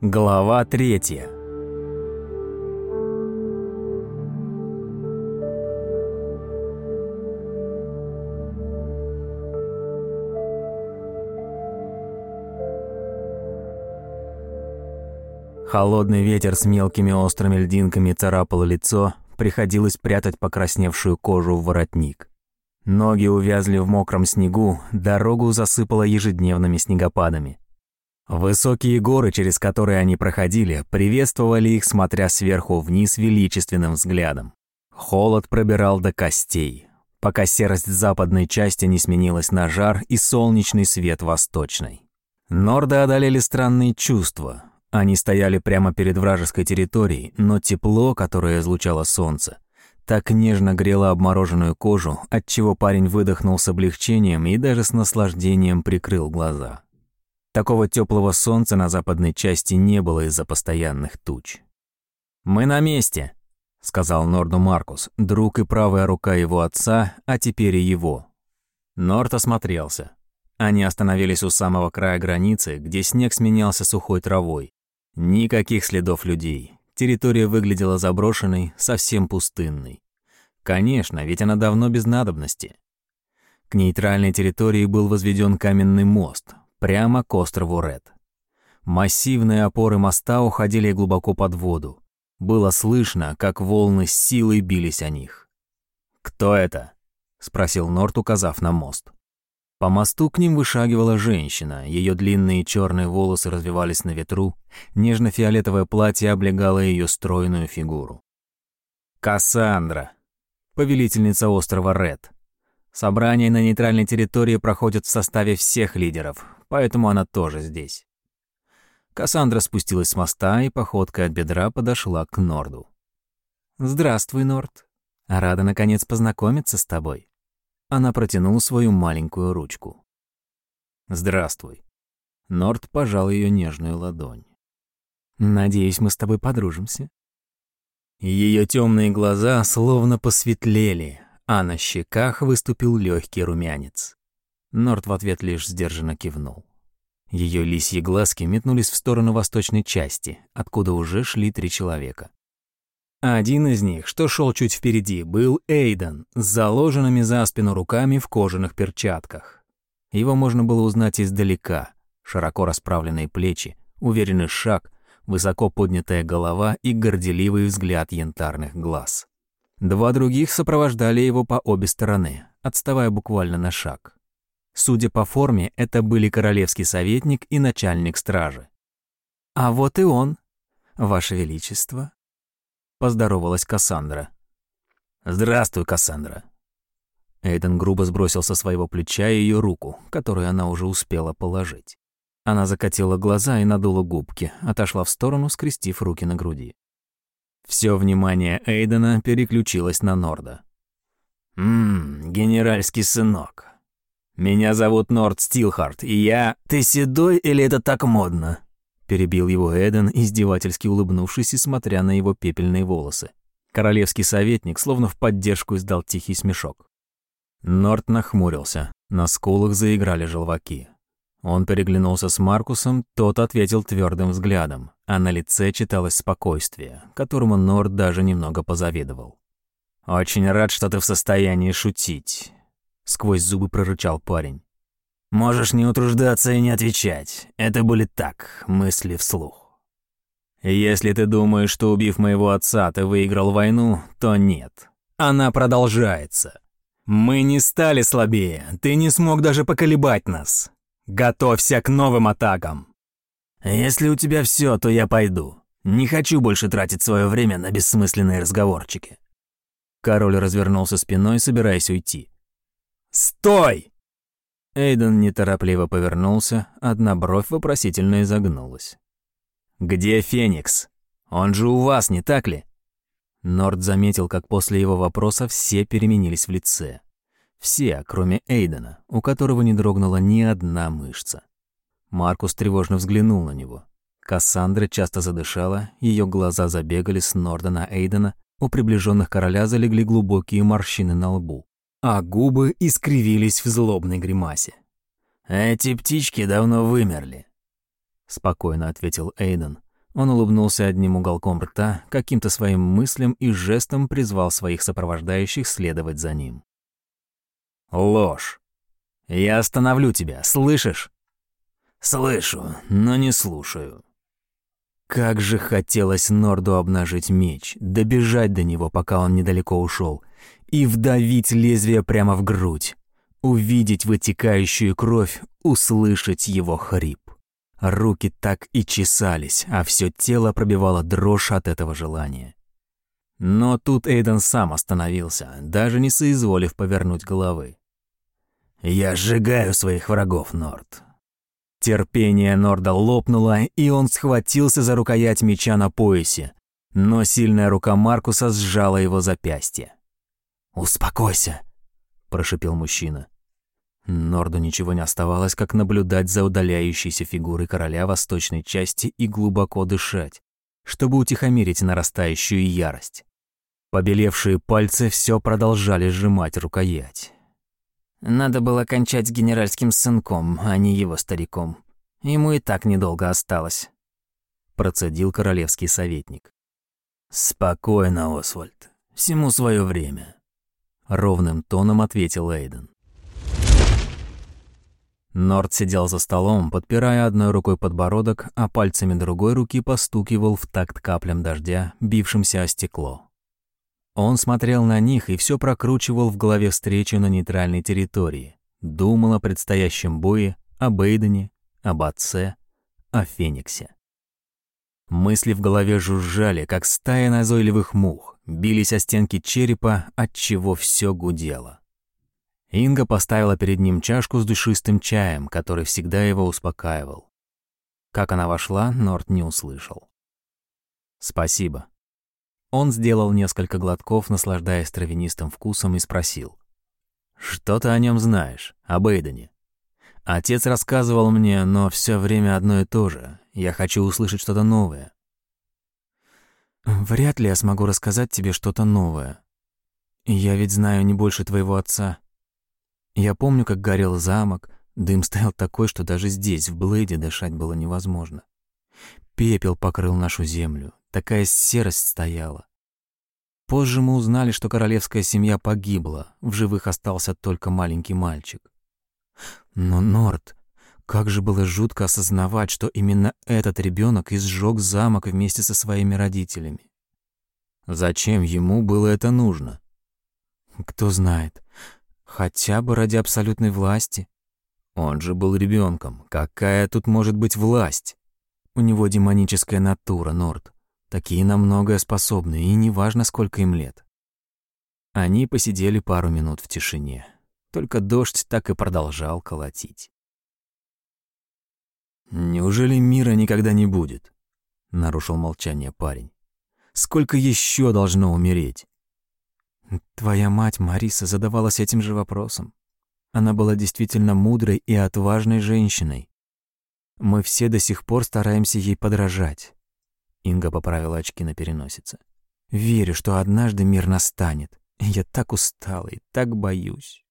Глава третья. Холодный ветер с мелкими острыми льдинками царапал лицо, приходилось прятать покрасневшую кожу в воротник. Ноги увязли в мокром снегу, дорогу засыпало ежедневными снегопадами. Высокие горы, через которые они проходили, приветствовали их, смотря сверху вниз величественным взглядом. Холод пробирал до костей, пока серость западной части не сменилась на жар и солнечный свет восточной. Норды одолели странные чувства. Они стояли прямо перед вражеской территорией, но тепло, которое излучало солнце, так нежно грело обмороженную кожу, отчего парень выдохнул с облегчением и даже с наслаждением прикрыл глаза. Такого теплого солнца на западной части не было из-за постоянных туч. «Мы на месте», — сказал Норду Маркус, друг и правая рука его отца, а теперь и его. Норд осмотрелся. Они остановились у самого края границы, где снег сменялся сухой травой. Никаких следов людей. Территория выглядела заброшенной, совсем пустынной. Конечно, ведь она давно без надобности. К нейтральной территории был возведен каменный мост, прямо к острову Ред. Массивные опоры моста уходили глубоко под воду. Было слышно, как волны с силой бились о них. «Кто это?» — спросил Норт, указав на мост. По мосту к ним вышагивала женщина, ее длинные черные волосы развивались на ветру, нежно-фиолетовое платье облегало ее стройную фигуру. «Кассандра, повелительница острова Ред», Собрания на нейтральной территории проходят в составе всех лидеров, поэтому она тоже здесь. Кассандра спустилась с моста и походкой от бедра подошла к Норду. «Здравствуй, Норд. Рада, наконец, познакомиться с тобой». Она протянула свою маленькую ручку. «Здравствуй». Норд пожал ее нежную ладонь. «Надеюсь, мы с тобой подружимся». Ее темные глаза словно посветлели, а на щеках выступил легкий румянец. Норт в ответ лишь сдержанно кивнул. Ее лисьи глазки метнулись в сторону восточной части, откуда уже шли три человека. Один из них, что шел чуть впереди, был Эйден с заложенными за спину руками в кожаных перчатках. Его можно было узнать издалека. Широко расправленные плечи, уверенный шаг, высоко поднятая голова и горделивый взгляд янтарных глаз. Два других сопровождали его по обе стороны, отставая буквально на шаг. Судя по форме, это были королевский советник и начальник стражи. «А вот и он, Ваше Величество», — поздоровалась Кассандра. «Здравствуй, Кассандра». Эйден грубо сбросил со своего плеча ее руку, которую она уже успела положить. Она закатила глаза и надула губки, отошла в сторону, скрестив руки на груди. Все внимание Эйдена переключилось на Норда. «Ммм, генеральский сынок. Меня зовут Норд Стилхарт, и я... Ты седой или это так модно?» Перебил его Эйден, издевательски улыбнувшись и смотря на его пепельные волосы. Королевский советник словно в поддержку издал тихий смешок. Норд нахмурился, на скулах заиграли желваки. Он переглянулся с Маркусом, тот ответил твердым взглядом, а на лице читалось спокойствие, которому Норд даже немного позавидовал. «Очень рад, что ты в состоянии шутить», — сквозь зубы прорычал парень. «Можешь не утруждаться и не отвечать. Это были так, мысли вслух. Если ты думаешь, что убив моего отца, ты выиграл войну, то нет. Она продолжается. Мы не стали слабее, ты не смог даже поколебать нас. Готовься к новым атакам. Если у тебя все, то я пойду. Не хочу больше тратить свое время на бессмысленные разговорчики. Король развернулся спиной, собираясь уйти. «Стой!» Эйден неторопливо повернулся, одна бровь вопросительно изогнулась. «Где Феникс? Он же у вас, не так ли?» Норд заметил, как после его вопроса все переменились в лице. Все, кроме Эйдена, у которого не дрогнула ни одна мышца. Маркус тревожно взглянул на него. Кассандра часто задышала, ее глаза забегали с Норда на Эйдена, у приближенных короля залегли глубокие морщины на лбу, а губы искривились в злобной гримасе. «Эти птички давно вымерли», — спокойно ответил Эйден, Он улыбнулся одним уголком рта, каким-то своим мыслям и жестом призвал своих сопровождающих следовать за ним. «Ложь! Я остановлю тебя, слышишь?» «Слышу, но не слушаю». Как же хотелось Норду обнажить меч, добежать до него, пока он недалеко ушел, и вдавить лезвие прямо в грудь, увидеть вытекающую кровь, услышать его хрип. Руки так и чесались, а все тело пробивало дрожь от этого желания. Но тут Эйден сам остановился, даже не соизволив повернуть головы. «Я сжигаю своих врагов, Норд. Терпение Норда лопнуло, и он схватился за рукоять меча на поясе, но сильная рука Маркуса сжала его запястье. «Успокойся», — прошипел мужчина. Норду ничего не оставалось, как наблюдать за удаляющейся фигурой короля восточной части и глубоко дышать, чтобы утихомирить нарастающую ярость. Побелевшие пальцы все продолжали сжимать рукоять. Надо было кончать с генеральским сынком, а не его стариком. Ему и так недолго осталось. Процедил королевский советник. «Спокойно, Освальд. Всему свое время», — ровным тоном ответил Эйден. Норд сидел за столом, подпирая одной рукой подбородок, а пальцами другой руки постукивал в такт каплям дождя, бившимся о стекло. Он смотрел на них и все прокручивал в голове встречу на нейтральной территории. Думал о предстоящем бое, о Бейдене, об отце, о Фениксе. Мысли в голове жужжали, как стая назойливых мух, бились о стенки черепа, от чего все гудело. Инга поставила перед ним чашку с душистым чаем, который всегда его успокаивал. Как она вошла, Норт не услышал. «Спасибо», он сделал несколько глотков, наслаждаясь травянистым вкусом, и спросил. «Что ты о нем знаешь, об Эйдене?» «Отец рассказывал мне, но все время одно и то же. Я хочу услышать что-то новое». «Вряд ли я смогу рассказать тебе что-то новое. Я ведь знаю не больше твоего отца. Я помню, как горел замок, дым стоял такой, что даже здесь, в Блейде, дышать было невозможно. Пепел покрыл нашу землю, такая серость стояла. Позже мы узнали, что королевская семья погибла, в живых остался только маленький мальчик. Но Норд, как же было жутко осознавать, что именно этот ребенок изжег замок вместе со своими родителями. Зачем ему было это нужно? Кто знает. Хотя бы ради абсолютной власти. Он же был ребенком. Какая тут может быть власть? У него демоническая натура, Норд. Такие на многое способны, и неважно, сколько им лет. Они посидели пару минут в тишине. Только дождь так и продолжал колотить. «Неужели мира никогда не будет?» — нарушил молчание парень. «Сколько еще должно умереть?» «Твоя мать, Мариса, задавалась этим же вопросом. Она была действительно мудрой и отважной женщиной. Мы все до сих пор стараемся ей подражать. Инга поправила очки на переносице. «Верю, что однажды мир настанет. Я так устала и так боюсь».